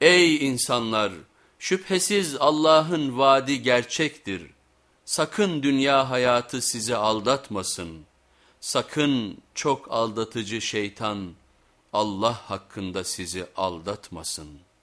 Ey insanlar! Şüphesiz Allah'ın vaadi gerçektir. Sakın dünya hayatı sizi aldatmasın. Sakın çok aldatıcı şeytan Allah hakkında sizi aldatmasın.''